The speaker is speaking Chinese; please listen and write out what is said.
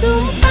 Cứu